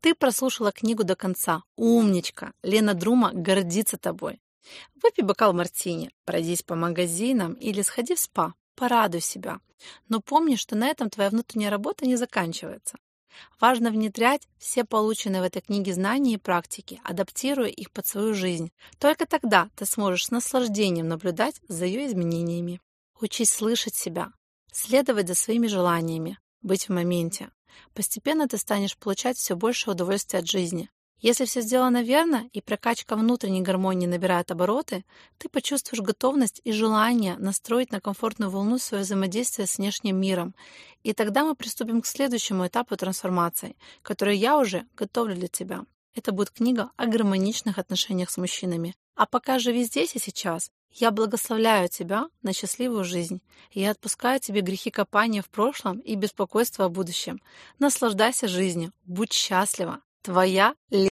Ты прослушала книгу до конца. Умничка! Лена Друма гордится тобой. Выпей бокал мартини, пройдись по магазинам или сходи в спа. Порадуй себя. Но помни, что на этом твоя внутренняя работа не заканчивается. Важно внедрять все полученные в этой книге знания и практики, адаптируя их под свою жизнь. Только тогда ты сможешь с наслаждением наблюдать за ее изменениями. Учись слышать себя, следовать за своими желаниями, быть в моменте. Постепенно ты станешь получать все больше удовольствия от жизни. Если все сделано верно и прокачка внутренней гармонии набирает обороты, ты почувствуешь готовность и желание настроить на комфортную волну свое взаимодействие с внешним миром. И тогда мы приступим к следующему этапу трансформации, которую я уже готовлю для тебя. Это будет книга о гармоничных отношениях с мужчинами. А пока живи здесь и сейчас, я благословляю тебя на счастливую жизнь. Я отпускаю тебе грехи копания в прошлом и беспокойство о будущем. Наслаждайся жизнью. Будь счастлива. Твоя.